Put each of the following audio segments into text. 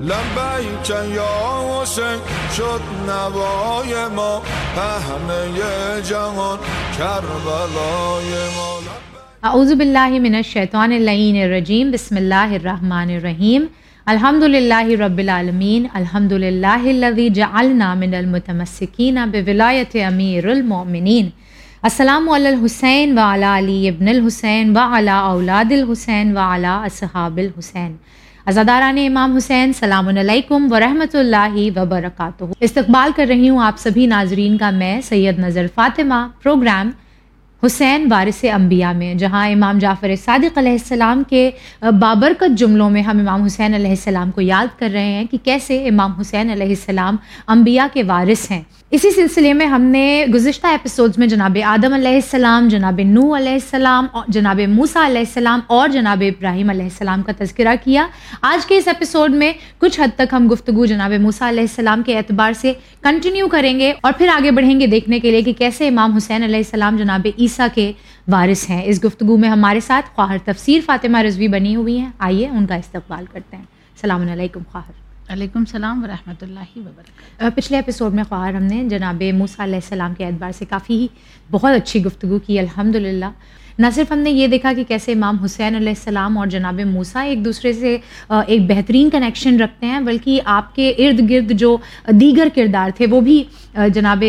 لبیک یا حسین شد نوای ما پهنه جهان کربلای ما اعوذ باللہ من الشیطان اللعین الرجیم بسم اللہ الرحمن الرحیم الحمد للہ رب العالمین الحمد للہ الذي جعلنا من المتمسکین بولایت امیر المؤمنین السلام علی الحسین و علی ابن الحسین و اولاد الحسین و اصحاب الحسین ازاداران امام حسین، سلام علیکم ورحمۃ اللہ وبرکاتہ۔ استقبال کر رہی ہوں آپ سبھی ناظرین کا میں، سید نظر فاطمہ۔ پروگرام حسین وارث انبیاء میں، جہاں امام جعفر صادق علیہ السلام کے بابرکت جملوں میں ہم امام حسین علیہ السلام کو یاد کر رہے ہیں کہ کیسے امام حسین علیہ السلام انبیاء کے وارث ہیں۔ اسی سلسلے میں ہم نے گزشتہ ایپیسوڈز میں جناب آدم علیہ السلام، جناب نو علیہ السلام جناب موسا علیہ السلام، اور جناب ابراہیم علیہ السلام کا تذکرہ کیا۔ آج کے اس ایپیسوڈ میں کچھ حد تک ہم گفتگو جناب موسا علیہ السلام کے اعتبار سے کنٹینیو کریں گے اور پھر آگے بڑھیں گے دیکھنے کے لیے کہ کیسے امام حسین علیہ السلام جناب عیسیٰ کے وارث ہیں۔ اس گفتگو میں ہمارے ساتھ خواہر تفسیر فاطمہ رضوی بنی ہوئی ہیں۔ آئیے ان کا استقبال کرتے ہیں۔ السلام علیکم خواہر علیکم السلام ورحمۃ اللہ وبرکاتہ۔ پچھلے ایپیسوڈ میں خواہر ہم نے جناب موسیٰ علیہ السلام کے اعتبار سے کافی بہت اچھی گفتگو کی الحمد للہ نہ صرف ہم نے یہ دیکھا کہ کیسے امام حسین علیہ السلام اور جناب موسیٰ ایک دوسرے سے ایک بہترین کنیکشن رکھتے ہیں، بلکہ آپ کے ارد گرد جو دیگر کردار تھے، وہ بھی جناب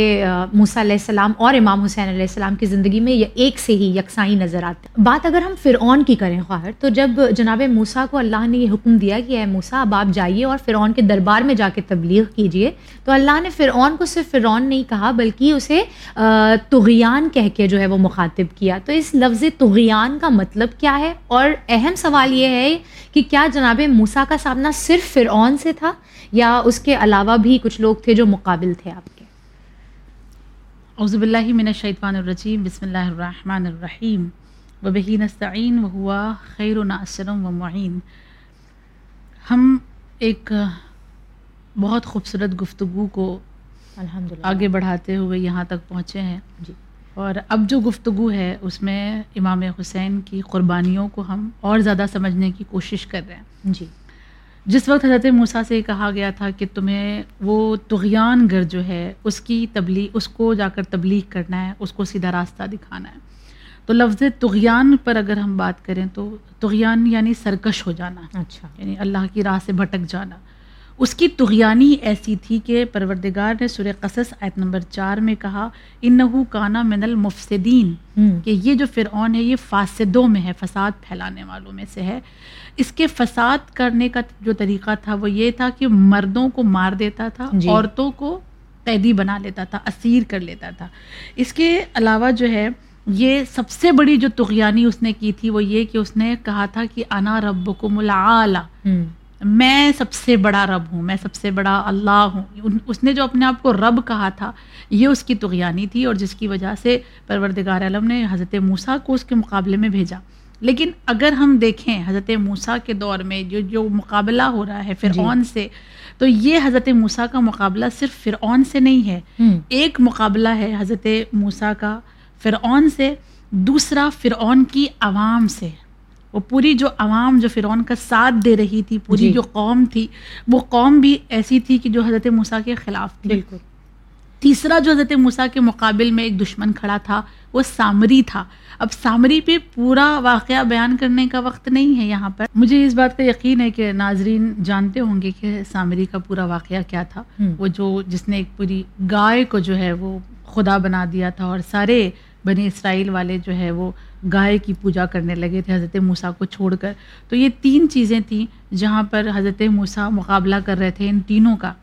موسیٰ علیہ السلام اور امام حسین علیہ السلام کی زندگی میں ایک سے ہی یکسائی نظر آتے بات اگر ہم فرعون کی کریں خواہر، تو جب جناب موسیٰ کو اللہ نے یہ حکم دیا کہ اے موسیٰ، اب آپ جائیے اور فرعون کے دربار میں جا کے تبلیغ کیجیے، تو اللہ نے فرعون کو صرف فرعون نہیں کہا، بلکہ اسے تغیان کہہ کے جو ہے وہ مخاطب کیا۔ تو اس لفظ لفظ تغیان کا مطلب کیا ہے؟ اور اہم سوال یہ ہے کہ کیا جناب موسیٰ کا سامنا صرف فرعون سے تھا یا اس کے علاوہ بھی کچھ لوگ تھے جو مقابل تھے آپ کے؟ عزب اللہ من الشیطان الرجیم بسم اللہ الرحمن الرحیم۔ و بہین نستعین و ہوا خیر و ناصر و معین۔ ہم ایک بہت خوبصورت گفتگو کو الحمد آگے بڑھاتے ہوئے یہاں تک پہنچے ہیں۔ جی۔ اور اب جو گفتگو ہے اس میں امام حسین کی قربانیوں کو ہم اور زیادہ سمجھنے کی کوشش کر رہے ہیں۔ جی۔ جس وقت حضرت موسیٰ سے کہا گیا تھا کہ تمہیں وہ تغیان گر جو ہے اس کی تبلیغ اس کو جا کر تبلیغ کرنا ہے اس کو سیدھا راستہ دکھانا ہے۔ تو لفظ تغیان پر اگر ہم بات کریں تو تغیان یعنی سرکش ہو جانا۔ اچھا۔ یعنی اللہ کی راہ سے بھٹک جانا۔ اس کی تغیانی ایسی تھی کہ پروردگار نے سر قصص آیت نمبر چار میں کہا ان نحو کانا من المفسدین کہ یہ جو فرعون ہے یہ فاسدوں میں ہے فساد پھیلانے والوں میں سے ہے۔ اس کے فساد کرنے کا جو طریقہ تھا وہ یہ تھا کہ مردوں کو مار دیتا تھا جی۔ عورتوں کو قیدی بنا لیتا تھا اسیر کر لیتا تھا۔ اس کے علاوہ جو ہے یہ سب سے بڑی جو تغیانی اس نے کی تھی وہ یہ کہ اس نے کہا تھا کہ انا رب کو میں سب سے بڑا رب ہوں میں سب سے بڑا اللہ ہوں۔ اس نے جو اپنے آپ کو رب کہا تھا یہ اس کی تغیانی تھی اور جس کی وجہ سے پروردگار علم نے حضرت موسیٰ کو اس کے مقابلے میں بھیجا۔ لیکن اگر ہم دیکھیں حضرت موسیٰ کے دور میں جو جو مقابلہ ہو رہا ہے فرعون جی. سے تو یہ حضرت موسیٰ کا مقابلہ صرف فرعون سے نہیں ہے۔ ایک مقابلہ ہے حضرت موسیٰ کا فرعون سے دوسرا فرعون کی عوام سے۔ وہ پوری جو عوام جو فرعون کا ساتھ دے رہی تھی پوری جی. جو قوم تھی وہ قوم بھی ایسی تھی کہ جو حضرت موسیٰ کے خلاف تھی۔ بالکل۔ تیسرا جو حضرت موسیٰ کے مقابل میں ایک دشمن کھڑا تھا وہ سامری تھا۔ اب سامری پہ پورا واقعہ بیان کرنے کا وقت نہیں ہے یہاں پر۔ مجھے اس بات کا یقین ہے کہ ناظرین جانتے ہوں گے کہ سامری کا پورا واقعہ کیا تھا۔ وہ جو جس نے ایک پوری گائے کو جو ہے وہ خدا بنا دیا تھا اور سارے بنی اسرائیل والے جو ہے وہ گائے کی پوجا کرنے لگے تھے حضرت موسیٰ کو چھوڑ کر۔ تو یہ تین چیزیں تھیں جہاں پر حضرت موسیٰ مقابلہ کر رہے تھے ان تینوں کا۔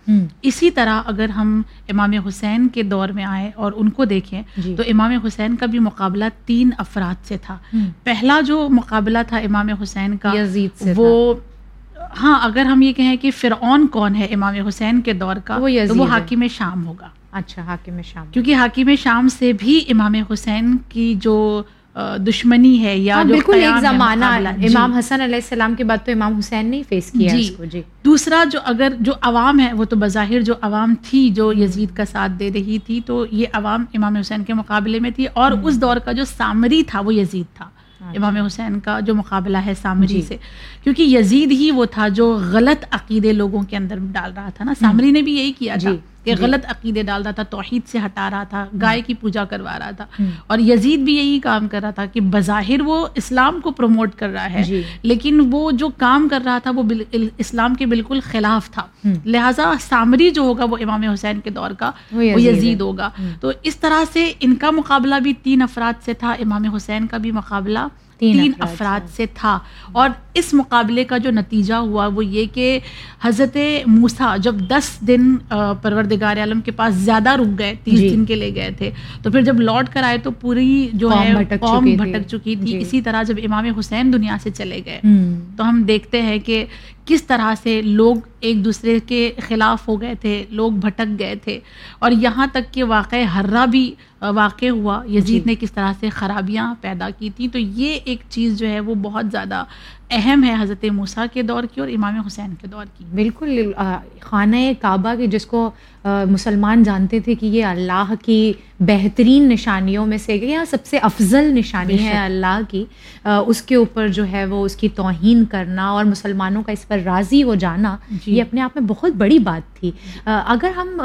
اسی طرح اگر ہم امام حسین کے دور میں آئیں اور ان کو دیکھیں جی۔ تو امام حسین کا بھی مقابلہ تین افراد سے تھا۔ پہلا جو مقابلہ تھا امام حسین کا وہ ہاں اگر ہم یہ کہیں کہ فرعون کون ہے امام حسین کے دور کا وہ حاکم شام ہوگا۔ اچھا حاکم شام۔ کیونکہ حاکم شام سے بھی امام حسین کی جو دشمنی ہے یا ہاں، بالکل ایک زمانہ جی۔ امام حسن علیہ السلام کے بعد تو امام حسین نے فیس کیا جی جی۔ دوسرا جو اگر جو عوام ہے وہ تو بظاہر جو عوام تھی جو یزید کا ساتھ دے رہی تھی تو یہ عوام امام حسین کے مقابلے میں تھی۔ اور اس دور کا جو سامری تھا وہ یزید تھا۔ امام حسین کا جو مقابلہ ہے سامری جی۔ سے۔ کیونکہ یزید ہی وہ تھا جو غلط عقیدے لوگوں کے اندر ڈال رہا تھا نا۔ سامری نے بھی یہی کیا تھا۔ کہ جی۔ غلط عقیدے ڈال رہا تھا توحید سے ہٹا رہا تھا گائے کی پوجا کروا رہا تھا اور یزید بھی یہی کام کر رہا تھا کہ بظاہر وہ اسلام کو پروموٹ کر رہا ہے جی۔ لیکن وہ جو کام کر رہا تھا وہ اسلام کے بالکل خلاف تھا ہم۔ لہٰذا سامری جو ہوگا وہ امام حسین کے دور کا وہ۔ یزید ہوگا تو اس طرح سے ان کا مقابلہ بھی تین افراد سے تھا امام حسین کا بھی مقابلہ تین افراد سے تھا اور اس مقابلے کا جو نتیجہ ہوا وہ یہ کہ حضرت موسیٰ جب دس دن پروردگار عالم کے پاس زیادہ رک گئے تیس جی۔ دن کے لے گئے تھے تو پھر جب لوٹ کر آئے تو پوری جو ہے قوم۔ بھٹک چکی تھی جی۔ اسی طرح جب امام حسین دنیا سے چلے گئے۔ تو ہم دیکھتے ہیں کہ کس طرح سے لوگ ایک دوسرے کے خلاف ہو گئے تھے لوگ بھٹک گئے تھے اور یہاں تک کہ واقع ہررا بھی واقع ہوا یزید جی۔ نے کس طرح سے خرابیاں پیدا کی تھیں تو یہ ایک چیز جو ہے وہ بہت زیادہ اہم ہے حضرت موسیٰ کے دور کی اور امام حسین کے دور کی بالکل خانہ کعبہ کی جس کو مسلمان جانتے تھے کہ یہ اللہ کی بہترین نشانیوں میں سے یا سب سے افضل نشانی ہے۔ اللہ کی اس کے اوپر جو ہے وہ اس کی توہین کرنا اور مسلمانوں کا اس پر راضی ہو جانا جی۔ یہ اپنے آپ میں بہت بڑی بات تھی اگر ہم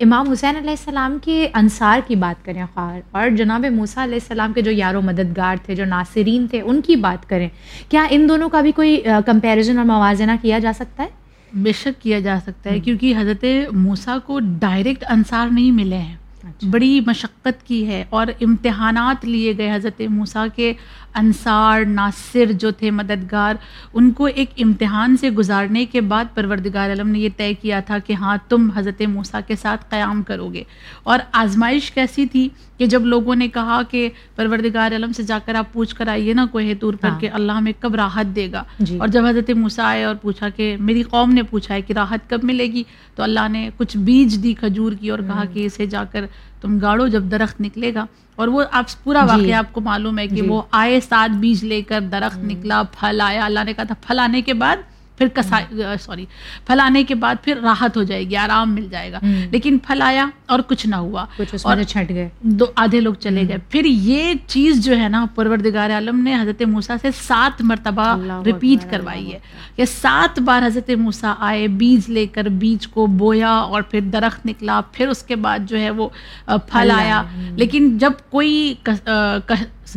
امام حسین علیہ السلام کے انصار کی بات کریں خواہر اور جناب موسیٰ علیہ السلام کے جو یار و مددگار تھے جو ناصرین تھے ان کی بات کریں کیا ان دونوں کا بھی کوئی کمپیریزن اور موازنہ کیا جا سکتا ہے؟ بے شک کیا جا سکتا ہے کیونکہ حضرت موسیٰ کو ڈائریکٹ انصار نہیں ملے ہیں۔ اچھا۔ بڑی مشقت کی ہے اور امتحانات لیے گئے حضرت موسیٰ کے انصار ناصر جو تھے مددگار ان کو ایک امتحان سے گزارنے کے بعد پروردگار عالم نے یہ طے کیا تھا کہ ہاں تم حضرت موسیٰ کے ساتھ قیام کرو گے اور آزمائش کیسی تھی کہ جب لوگوں نے کہا کہ پروردگار عالم سے جا کر آپ پوچھ کر آئیے نا کوہ طور پر ہاں۔ کہ اللہ ہمیں کب راحت دے گا جی۔ اور جب حضرت موسیٰ آئے اور پوچھا کہ میری قوم نے پوچھا ہے کہ راحت کب ملے گی تو اللہ نے کچھ بیج دی کھجور کی اور کہا کہ اسے جا کر تم گاڑو جب درخت نکلے گا اور وہ آپ پورا جی۔ واقعہ آپ کو معلوم ہے کہ جی۔ وہ آئے سات بیج لے کر درخت نکلا پھل آیا اللہ نے کہا تھا پھل آنے کے بعد پھر کسا سوری پھل آنے کے بعد پھر راحت ہو جائے گی آرام مل جائے گا۔ لیکن پھل آیا اور کچھ نہ ہوا اور چھٹ گئے۔ دو آدھے لوگ چلے گئے۔ پھر یہ چیز جو ہے نا پروردگار عالم نے حضرت موسیٰ سے سات مرتبہ ریپیٹ کروائی ہے کہ سات بار حضرت موسیٰ آئے بیج لے کر بیج کو بویا اور پھر درخت نکلا۔ پھر اس کے بعد جو ہے وہ پھل آیا لیکن جب کوئی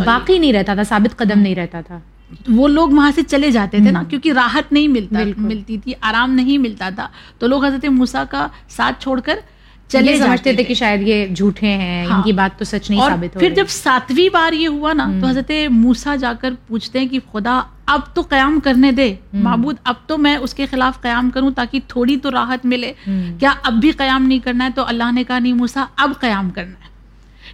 باقی نہیں رہتا تھا ثابت قدم نہیں رہتا تھا۔ وہ لوگ وہاں سے چلے جاتے تھے نا کیونکہ راحت نہیں ملتا۔ ملتی تھی آرام نہیں ملتا تھا۔ تو لوگ حضرت موسیٰ کا ساتھ چھوڑ کر چلے سمجھتے تھے کہ شاید یہ جھوٹے ہیں ان ہاں۔ کی بات تو سچ نہیں ثابت ہو پھر۔ جب ساتویں بار یہ ہوا نا تو حضرت موسا جا کر پوچھتے ہیں کہ خدا اب تو قیام کرنے دے۔ معبود اب تو میں اس کے خلاف قیام کروں تاکہ تھوڑی تو راحت ملے۔ کیا اب بھی قیام نہیں کرنا ہے؟ تو اللہ نے کہا نہیں موسا اب قیام کرنا ہے۔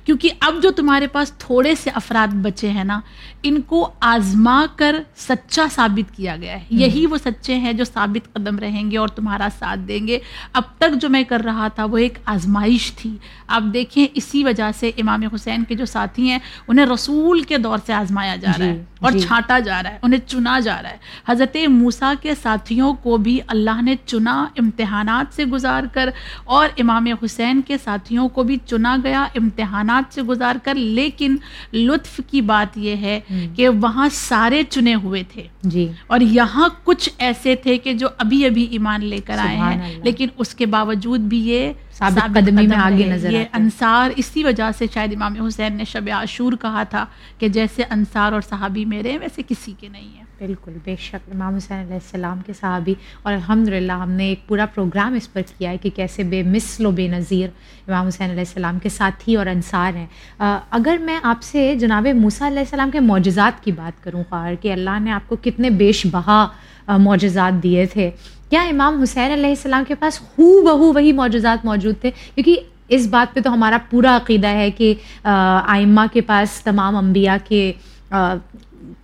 کیونکہ اب جو تمہارے پاس تھوڑے سے افراد بچے ہیں نا ان کو آزما کر سچا ثابت کیا گیا ہے۔ یہی وہ سچے ہیں جو ثابت قدم رہیں گے اور تمہارا ساتھ دیں گے۔ اب تک جو میں کر رہا تھا وہ ایک آزمائش تھی۔ آپ دیکھیں اسی وجہ سے امام حسین کے جو ساتھی ہیں انہیں رسول کے دور سے آزمایا جا رہا ہے جی، اور جی۔ چھانٹا جا رہا ہے انہیں چنا جا رہا ہے۔ حضرت موسیٰ کے ساتھیوں کو بھی اللہ نے چنا امتحانات سے گزار کر اور امام حسین کے ساتھیوں کو بھی چنا گیا امتحانات سے گزار کر لیکن لطف کی بات یہ ہے کہ وہاں سارے چنے ہوئے تھے۔ جی۔ اور یہاں کچھ ایسے تھے کہ جو ابھی ابھی ایمان لے کر آئے ہیں۔ لیکن اس کے باوجود بھی یہ ثابت قدمی میں آگے۔ نظر یہ۔ انصار اسی وجہ سے شاید امام حسین نے شب عاشور کہا تھا کہ جیسے انصار اور صحابی میرے ہیں ویسے کسی کے نہیں ہیں بالکل بے شک امام حسین علیہ السلام کے صحابی اور الحمدللہ ہم نے ایک پورا پروگرام اس پر کیا ہے کہ کیسے بے مثل و بے نظیر امام حسین علیہ السلام کے ساتھی اور انصار ہیں آ، اگر میں آپ سے جناب موسیٰ علیہ السلام کے معجزات کی بات کروں خواہر کہ اللہ نے آپ کو کتنے بیش بہا معجزات دیے تھے۔ کیا امام حسین علیہ السلام کے پاس ہو بہو وہی معجزات موجود تھے؟ کیونکہ اس بات پہ تو ہمارا پورا عقیدہ ہے کہ آئمہ کے پاس تمام انبیاء کے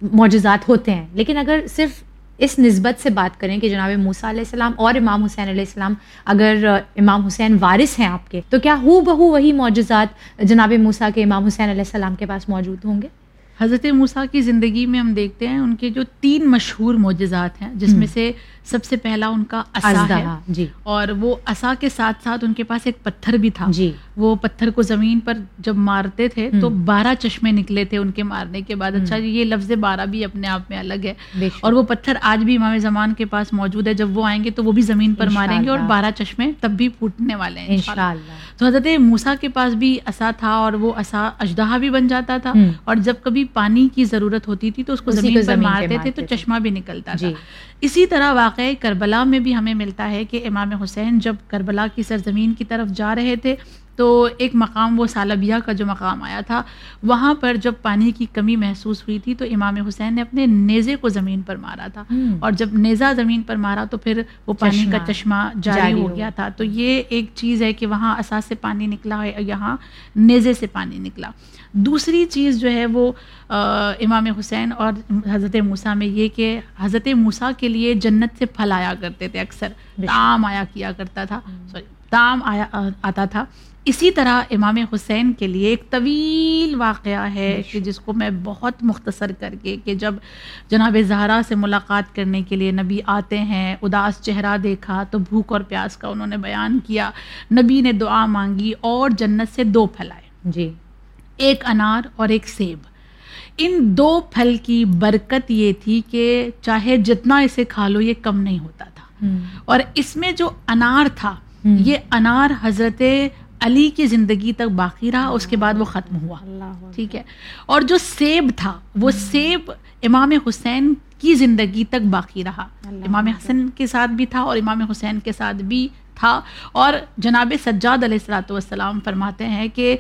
معجزات ہوتے ہیں۔ لیکن اگر صرف اس نسبت سے بات کریں کہ جناب موسیٰ علیہ السلام اور امام حسین علیہ السلام اگر امام حسین وارث ہیں آپ کے، تو کیا ہو بہو وہی معجزات جناب موسیٰ کے امام حسین علیہ السلام کے پاس موجود ہوں گے؟ حضرت موسیٰ کی زندگی میں ہم دیکھتے ہیں ان کے جو تین مشہور معجزات ہیں جس میں سے سب سے پہلا ان کا اصا ہے۔ ازدہا جی۔ اور وہ اصا کے ساتھ ساتھ ان کے پاس ایک پتھر بھی تھا۔ جی۔ وہ پتھر کو زمین پر جب مارتے تھے تو۔ بارہ چشمے نکلے تھے ان کے مارنے کے بعد۔ اچھا جی یہ لفظ بارہ بھی اپنے آپ میں الگ ہے۔ اور وہ پتھر آج بھی امام زمان کے پاس موجود ہے۔ جب وہ آئیں گے تو وہ بھی زمین پر ماریں گے اور۔ بارہ چشمے تب بھی پھوٹنے والے ہیں۔ تو حضرت موسا کے پاس بھی اصا تھا اور وہ اصا اجدہا بھی بن جاتا تھا۔ اور جب کبھی پانی کی ضرورت ہوتی تھی تو اس کو زمین پر مارتے تھے تو۔ چشمہ بھی نکلتا تھا۔ جی اسی طرح واقعہ کربلا میں بھی ہمیں ملتا ہے کہ امام حسین جب کربلا کی سرزمین کی طرف جا رہے تھے تو ایک مقام وہ سالبیہ کا جو مقام آیا تھا وہاں پر جب پانی کی کمی محسوس ہوئی تھی تو امام حسین نے اپنے نیزے کو زمین پر مارا تھا۔ اور جب نیزہ زمین پر مارا تو پھر وہ پانی کا چشمہ جاری جاری ہو گیا تھا۔ تو یہ ایک چیز ہے کہ وہاں اساس سے پانی نکلا ہے یہاں نیزے سے پانی نکلا۔ دوسری چیز جو ہے وہ امام حسین اور حضرت موسیٰ میں یہ کہ حضرت موسیٰ کے لیے جنت سے پھل آیا کرتے تھے اکثر۔ تام آیا کیا کرتا تھا۔ سوری تام آیا آتا تھا۔ اسی طرح امام حسین کے لیے ایک طویل واقعہ ہے کہ جس کو میں بہت مختصر کر کے کہ جب جناب زہرا سے ملاقات کرنے کے لیے نبی آتے ہیں اداس چہرہ دیکھا تو بھوک اور پیاس کا انہوں نے بیان کیا۔ نبی نے دعا مانگی اور جنت سے دو پھل آئے۔ جی۔ ایک انار اور ایک سیب۔ ان دو پھل کی برکت یہ تھی کہ چاہے جتنا اسے کھا لو یہ کم نہیں ہوتا تھا۔ اور اس میں جو انار تھا۔ یہ انار حضرت علی کی زندگی تک باقی رہا اس کے بعد وہ ختم ہوا۔ ٹھیک ہے؟ اور جو سیب تھا وہ سیب امام حسین کی زندگی تک باقی رہا۔ امام حسن کے ساتھ بھی تھا اور امام حسین کے ساتھ بھی تھا۔ اور جناب سجاد علیہ السلاۃ والسلام فرماتے ہیں کہ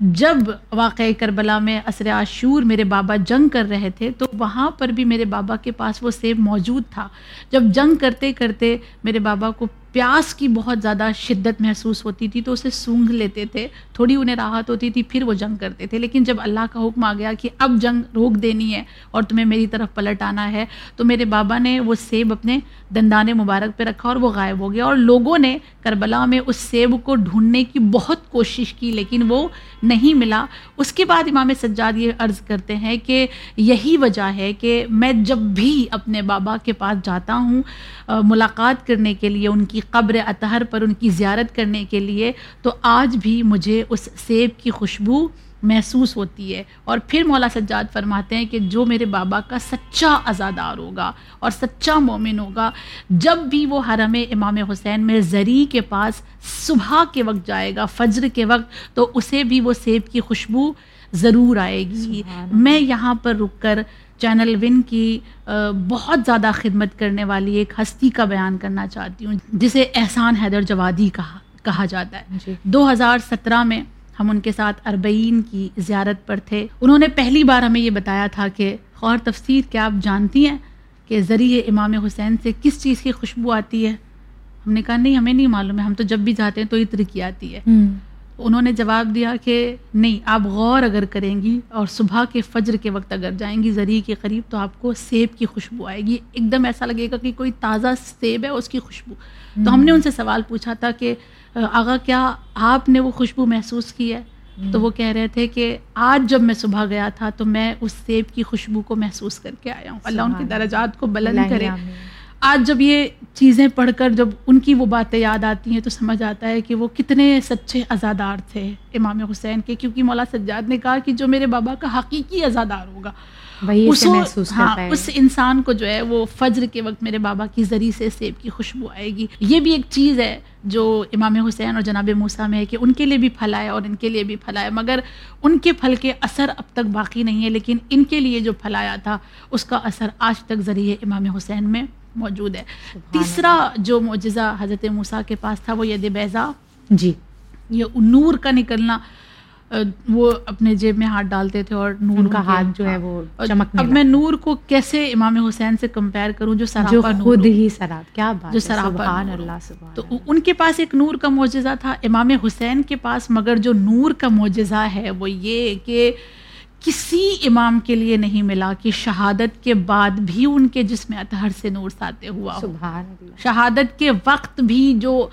جب واقع کربلا میں عصر عاشور میرے بابا جنگ کر رہے تھے تو وہاں پر بھی میرے بابا کے پاس وہ سیب موجود تھا۔ جب جنگ کرتے کرتے میرے بابا کو پیاس کی بہت زیادہ شدت محسوس ہوتی تھی تو اسے سونگھ لیتے تھے، تھوڑی انہیں راحت ہوتی تھی، پھر وہ جنگ کرتے تھے۔ لیکن جب اللہ کا حکم آ گیا کہ اب جنگ روک دینی ہے اور تمہیں میری طرف پلٹ آنا ہے، تو میرے بابا نے وہ سیب اپنے دندان مبارک پہ رکھا اور وہ غائب ہو گیا۔ اور لوگوں نے کربلا میں اس سیب کو ڈھونڈنے کی بہت کوشش کی، لیکن وہ نہیں ملا۔ اس کے بعد امام سجاد یہ عرض کرتے ہیں کہ یہی وجہ ہے کہ میں جب بھی اپنے بابا کے پاس جاتا ہوں ملاقات کرنے کے لیے ان کی قبر اطہر پر ان کی زیارت کرنے کے لیے تو آج بھی مجھے اس سیب کی خوشبو محسوس ہوتی ہے۔ اور پھر مولا سجاد فرماتے ہیں کہ جو میرے بابا کا سچا ازادار ہوگا اور سچا مومن ہوگا جب بھی وہ حرم امام حسین میں زری کے پاس صبح کے وقت جائے گا فجر کے وقت تو اسے بھی وہ سیب کی خوشبو ضرور آئے گی۔ میں یہاں پر رک کر چینل ون کی بہت زیادہ خدمت کرنے والی ایک ہستی کا بیان کرنا چاہتی ہوں جسے احسان حیدر جوادی کہا کہا جاتا ہے۔ جی۔ دو ہزار سترہ میں ہم ان کے ساتھ اربعین کی زیارت پر تھے۔ انہوں نے پہلی بار ہمیں یہ بتایا تھا کہ اور تفسیر کیا آپ جانتی ہیں کہ ذریعے امام حسین سے کس چیز کی خوشبو آتی ہے؟ ہم نے کہا نہیں ہمیں نہیں معلوم ہے ہم تو جب بھی جاتے ہیں تو عطر کی آتی ہے۔ انہوں نے جواب دیا کہ نہیں آپ غور اگر کریں گی اور صبح کے فجر کے وقت اگر جائیں گی زری کے قریب تو آپ کو سیب کی خوشبو آئے گی۔ ایک دم ایسا لگے گا کہ کوئی تازہ سیب ہے اس کی خوشبو۔ تو ہم نے ان سے سوال پوچھا تھا کہ آغا کیا آپ نے وہ خوشبو محسوس کی ہے؟ تو وہ کہہ رہے تھے کہ آج جب میں صبح گیا تھا تو میں اس سیب کی خوشبو کو محسوس کر کے آیا ہوں۔ اللہ ان کے درجات کو بلند کرے۔ آج جب یہ چیزیں پڑھ کر جب ان کی وہ باتیں یاد آتی ہیں تو سمجھ آتا ہے کہ وہ کتنے سچے ازادار تھے امام حسین کے کیونکہ مولا سجاد نے کہا کہ جو میرے بابا کا حقیقی ازادار ہوگا اسو- محسوس ہاں اس انسان کو جو ہے وہ فجر کے وقت میرے بابا کی ذریع سے سیب کی خوشبو آئے گی۔ یہ بھی ایک چیز ہے جو امام حسین اور جناب موسیٰ میں ہے کہ ان کے لیے بھی پھل آئے اور ان کے لیے بھی پھل آئے مگر ان کے پھل کے اثر اب تک باقی نہیں ہے لیکن ان کے لیے جو پھل آیا تھا اس کا اثر آج تک ذریعے امام حسین میں۔ موجود ہے تیسرا جو معجزہ حضرت موسیٰ کے پاس تھا وہ ید بیضا جی یہ نور کا نکلنا وہ اپنے جیب میں ہاتھ ڈالتے تھے اور نور کا ہاتھ جو ہے ہاں۔ وہ چمکنے اب میں نور کو کیسے امام حسین سے کمپیئر کروں جو سراپا خود؟ ہی سراب کیا بات جو سراپا۔ اللہ سبحان تو۔ ان کے پاس ایک نور کا معجزہ تھا امام حسین کے پاس مگر جو نور کا معجزہ ہے وہ یہ کہ کسی امام کے لیے نہیں ملا کہ شہادت کے بعد بھی ان کے جسم اطہر سے نور ساتے ہوا ہو۔ اللہ۔ شہادت کے وقت بھی جو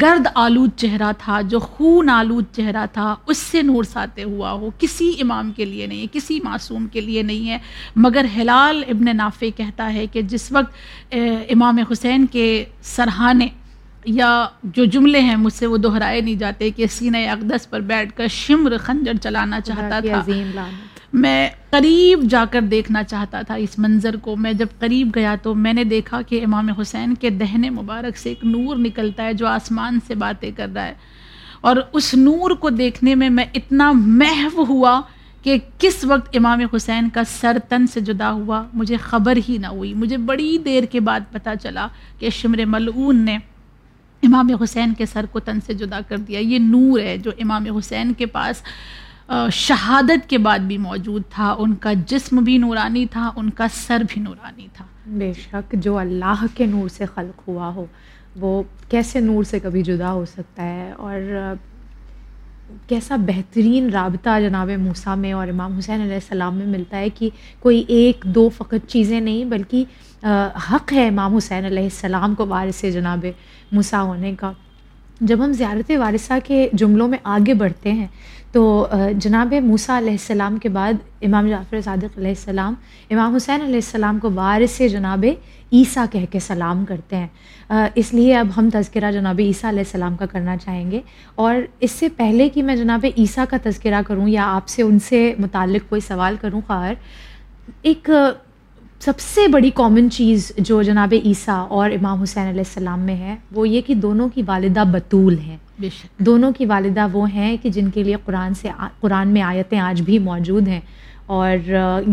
گرد آلود چہرہ تھا جو خون آلود چہرہ تھا اس سے نور ساتے ہوا ہو۔ کسی امام کے لیے نہیں ہے کسی معصوم کے لیے نہیں ہے۔ مگر ہلال ابن نافع کہتا ہے کہ جس وقت امام حسین کے سرحانے یا جو جملے ہیں مجھ سے وہ دہرائے نہیں جاتے کہ سینہ اقدس پر بیٹھ کر شمر خنجر چلانا چاہتا تھا۔ میں قریب جا کر دیکھنا چاہتا تھا اس منظر کو۔ میں جب قریب گیا تو میں نے دیکھا کہ امام حسین کے دہن مبارک سے ایک نور نکلتا ہے جو آسمان سے باتیں کر رہا ہے۔ اور اس نور کو دیکھنے میں میں اتنا محو ہوا کہ کس وقت امام حسین کا سر تن سے جدا ہوا مجھے خبر ہی نہ ہوئی۔ مجھے بڑی دیر کے بعد پتہ چلا کہ شمر ملعون نے امام حسین کے سر کو تن سے جدا کر دیا۔ یہ نور ہے جو امام حسین کے پاس شہادت کے بعد بھی موجود تھا۔ ان کا جسم بھی نورانی تھا، ان کا سر بھی نورانی تھا۔ بے شک جو اللہ کے نور سے خلق ہوا ہو، وہ کیسے نور سے کبھی جدا ہو سکتا ہے؟ اور کیسا بہترین رابطہ جناب موسیٰ میں اور امام حسین علیہ السلام میں ملتا ہے کہ کوئی ایک دو فقط چیزیں نہیں، بلکہ حق ہے امام حسین علیہ السلام کو وارث جناب موسیٰ ہونے کا۔ جب ہم زیارت وارثہ کے جملوں میں آگے بڑھتے ہیں تو جناب موسیٰ علیہ السلام کے بعد امام جعفر صادق علیہ السلام، امام حسین علیہ السلام کو وارث جناب عیسیٰ کہہ کے سلام کرتے ہیں۔ اس لیے اب ہم تذکرہ جناب عیسیٰ علیہ السلام کا کرنا چاہیں گے۔ اور اس سے پہلے کہ میں جناب عیسیٰ کا تذکرہ کروں یا آپ سے ان سے متعلق کوئی سوال کروں، خواہر، ایک سب سے بڑی کامن چیز جو جناب عیسیٰ اور امام حسین علیہ السلام میں ہے، وہ یہ کہ دونوں کی والدہ بطول ہیں۔ دونوں کی والدہ وہ ہیں کہ جن کے لیے قرآن سے قرآن میں آیتیں آج بھی موجود ہیں۔ اور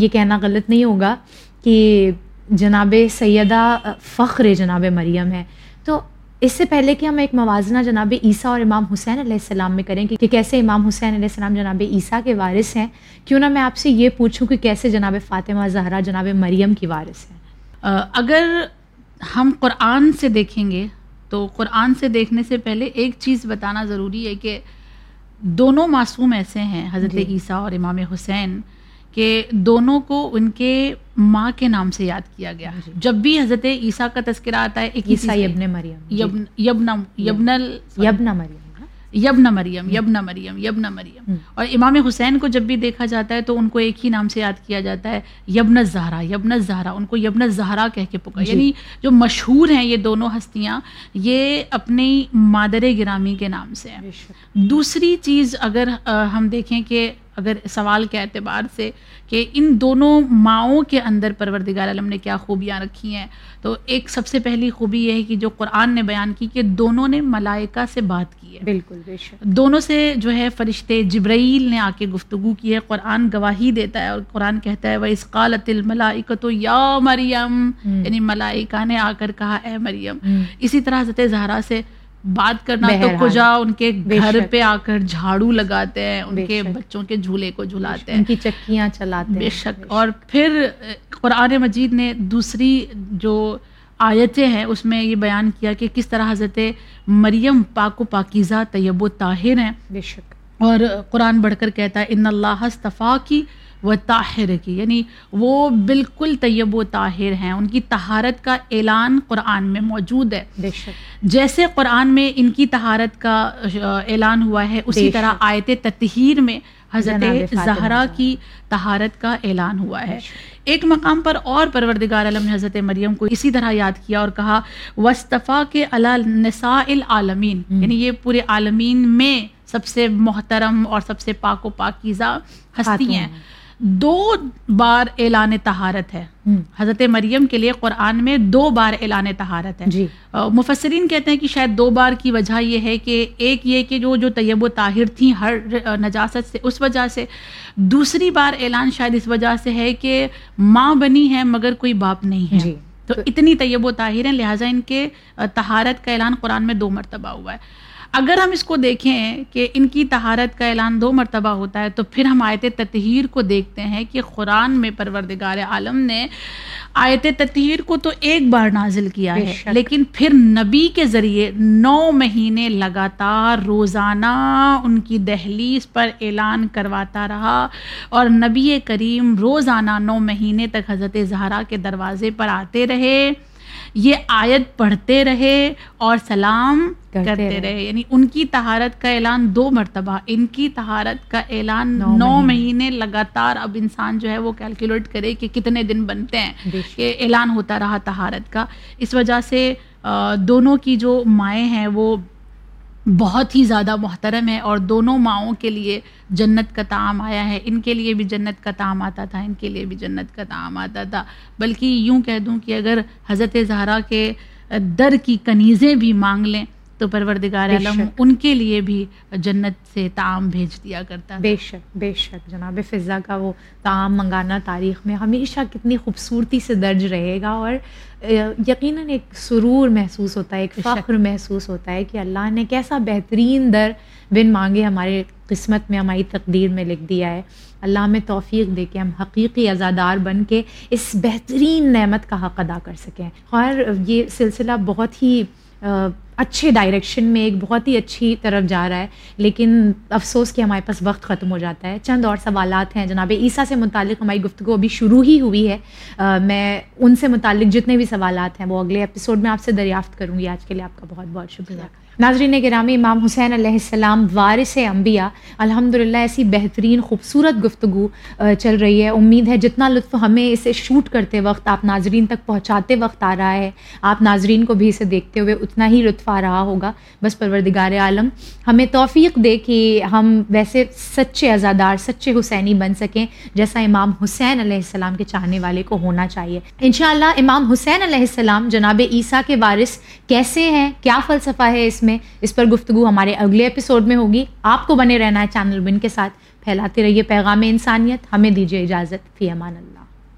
یہ کہنا غلط نہیں ہوگا کہ جناب سیدہ فخر جناب مریم ہے تو اس سے پہلے کہ ہم ایک موازنہ جناب عیسیٰ اور امام حسین علیہ السلام میں کریں کہ کیسے امام حسین علیہ السلام جناب عیسیٰ کے وارث ہیں، کیوں نہ میں آپ سے یہ پوچھوں کہ کیسے جناب فاطمہ زہرا جناب مریم کی وارث ہیں؟ اگر ہم قرآن سے دیکھیں گے تو قرآن سے دیکھنے سے پہلے ایک چیز بتانا ضروری ہے کہ دونوں معصوم ایسے ہیں حضرت جی۔ عیسیٰ اور امام حسین کہ دونوں کو ان کے ماں کے نام سے یاد کیا گیا۔ جی۔ جب بھی حضرت عیسیٰ کا تذکرہ آتا ہے ایک عیسیٰ یبن مریم۔ یبن یبن یبن مریم۔ یبن مریم یبن مریم یبن مریم۔ اور امام حسین کو جب بھی دیکھا جاتا ہے تو ان کو ایک ہی نام سے یاد کیا جاتا ہے یبن زہرا یبن زہرا ان کو یبن زہرا کہہ کے پکا جی۔ یعنی جو مشہور ہیں یہ دونوں ہستیاں یہ اپنی مادر گرامی کے نام سے ہیں۔ دوسری چیز اگر ہم دیکھیں کہ اگر سوال کے اعتبار سے کہ ان دونوں ماؤں کے اندر پروردگار عالم نے کیا خوبیاں رکھی ہیں تو ایک سب سے پہلی خوبی یہ ہے کہ جو قرآن نے بیان کی کہ دونوں نے ملائکہ سے بات کی ہے۔ بالکل دونوں سے جو ہے فرشتے جبرائیل نے آ کے گفتگو کی ہے قرآن گواہی دیتا ہے اور قرآن کہتا ہے وہ اس قالت الملائکہ تو یا مریم یعنی ملائکہ نے آ کر کہا اے مریم اسی طرح حضرت زہرا سے بات کرنا تو کجا ان کے گھر پہ آ کر جھاڑو لگاتے ہیں ان کے بچوں کے جھولے کو جھلاتے ہیں۔ ان کی چکیاں چلاتے بے شک۔ اور پھر قرآن مجید نے دوسری جو آیتیں ہیں اس میں یہ بیان کیا کہ کس طرح حضرت مریم پاک و پاکیزہ طیب و طاہر ہیں۔ بے شک۔ اور قرآن بڑھ کر کہتا ہے ان اللہ صفا کی و طاہر کی یعنی وہ بالکل طیب و طاہر ہیں۔ ان کی طہارت کا اعلان قرآن میں موجود ہے۔ جیسے قرآن میں ان کی طہارت کا اعلان ہوا ہے اسی طرح آیت تطہیر میں حضرت زہرا کی طہارت کا اعلان ہوا ہے۔ ایک مقام پر اور پروردگار علم نے حضرت مریم کو اسی طرح یاد کیا اور کہا وصطفیٰ کے نساء العالمین یعنی یہ پورے عالمین میں سب سے محترم اور سب سے پاک و پاکیزہ ہستی ہیں۔ دو بار اعلان تہارت ہے۔ حضرت مریم کے لیے قرآن میں دو بار اعلان تہارت ہے۔ جی۔ مفسرین کہتے ہیں کہ شاید دو بار کی وجہ یہ ہے کہ ایک یہ کہ جو جو طیب و طاہر تھیں ہر نجاست سے اس وجہ سے۔ دوسری بار اعلان شاید اس وجہ سے ہے کہ ماں بنی ہے مگر کوئی باپ نہیں ہے۔ جی۔ تو اتنی طیب و طاہر ہیں لہٰذا ان کے تہارت کا اعلان قرآن میں دو مرتبہ ہوا ہے۔ اگر ہم اس کو دیکھیں کہ ان کی تہارت کا اعلان دو مرتبہ ہوتا ہے تو پھر ہم آیت تطہیر کو دیکھتے ہیں کہ قرآن میں پروردگار عالم نے آیت تطہیر کو تو ایک بار نازل کیا ہے لیکن پھر نبی کے ذریعے نو مہینے لگاتار روزانہ ان کی دہلیز پر اعلان کرواتا رہا اور نبی کریم روزانہ نو مہینے تک حضرت زہرا کے دروازے پر آتے رہے۔ یہ آیت پڑھتے رہے اور سلام کرتے رہے۔ رہے یعنی ان کی تہارت کا اعلان دو مرتبہ ان کی تہارت کا اعلان نو نو مہینے۔ لگاتار اب انسان جو ہے وہ کیلکولیٹ کرے کہ کتنے دن بنتے ہیں۔ کہ اعلان ہوتا رہا تہارت کا اس وجہ سے دونوں کی جو مائیں ہیں وہ بہت ہی زیادہ محترم ہے اور دونوں ماؤں کے لیے جنت کا تعام آیا ہے۔ ان کے لیے بھی جنت کا تعام آتا تھا، ان کے لیے بھی جنت کا تعام آتا تھا۔ بلکہ یوں کہہ دوں کہ اگر حضرت زہرا کے در کی کنیزیں بھی مانگ لیں تو پروردگار عالم۔ ان کے لیے بھی جنت سے تعام بھیج دیا کرتا بے شک بے شک جناب فضا کا وہ تعام منگانا تاریخ میں ہمیشہ کتنی خوبصورتی سے درج رہے گا اور یقیناً ایک سرور محسوس ہوتا ہے ایک۔ فخر محسوس ہوتا ہے کہ اللہ نے کیسا بہترین در بن مانگے ہمارے قسمت میں ہماری تقدیر میں لکھ دیا ہے اللہ ہمیں توفیق دے کے ہم حقیقی ازادار بن کے اس بہترین نعمت کا حق ادا کر سکیں اور یہ سلسلہ بہت ہی اچھے ڈائریکشن میں ایک بہت ہی اچھی طرف جا رہا ہے لیکن افسوس کہ ہمارے پاس وقت ختم ہو جاتا ہے۔ چند اور سوالات ہیں جناب۔ عیسیٰ سے متعلق ہماری گفتگو ابھی شروع ہی ہوئی ہے۔ آ، میں ان سے متعلق جتنے بھی سوالات ہیں وہ اگلے ایپیسوڈ میں آپ سے دریافت کروں گی۔ آج کے لیے آپ کا بہت بہت شکریہ۔ ناظرین گرامی امام حسین علیہ السلام وارث انبیاء الحمد للہ ایسی بہترین خوبصورت گفتگو چل رہی ہے۔ امید ہے جتنا لطف ہمیں اسے شوٹ کرتے وقت آپ ناظرین تک پہنچاتے وقت آ رہا ہے۔ آپ ناظرین کو بھی اسے دیکھتے ہوئے اتنا ہی لطف آ رہا ہوگا۔ بس پروردگار عالم، ہمیں توفیق دے کہ ہم ویسے سچے ازادار سچے حسینی بن سکیں، جیسا امام حسین علیہ السلام کے چاہنے والے کو ہونا چاہیے۔ انشاءاللہ امام حسین علیہ السلام جناب عیسیٰ کے وارث کیسے ہیں؟ کیا فلسفہ ہے اس میں؟ اس پر گفتگو ہمارے اگلے ایپیسوڈ میں ہوگی۔ آپ کو بنے رہنا ہے چینل بن کے ساتھ۔ پھیلاتے رہیے پیغام انسانیت۔ ہمیں دیجیے اجازت۔ فی امان اللہ۔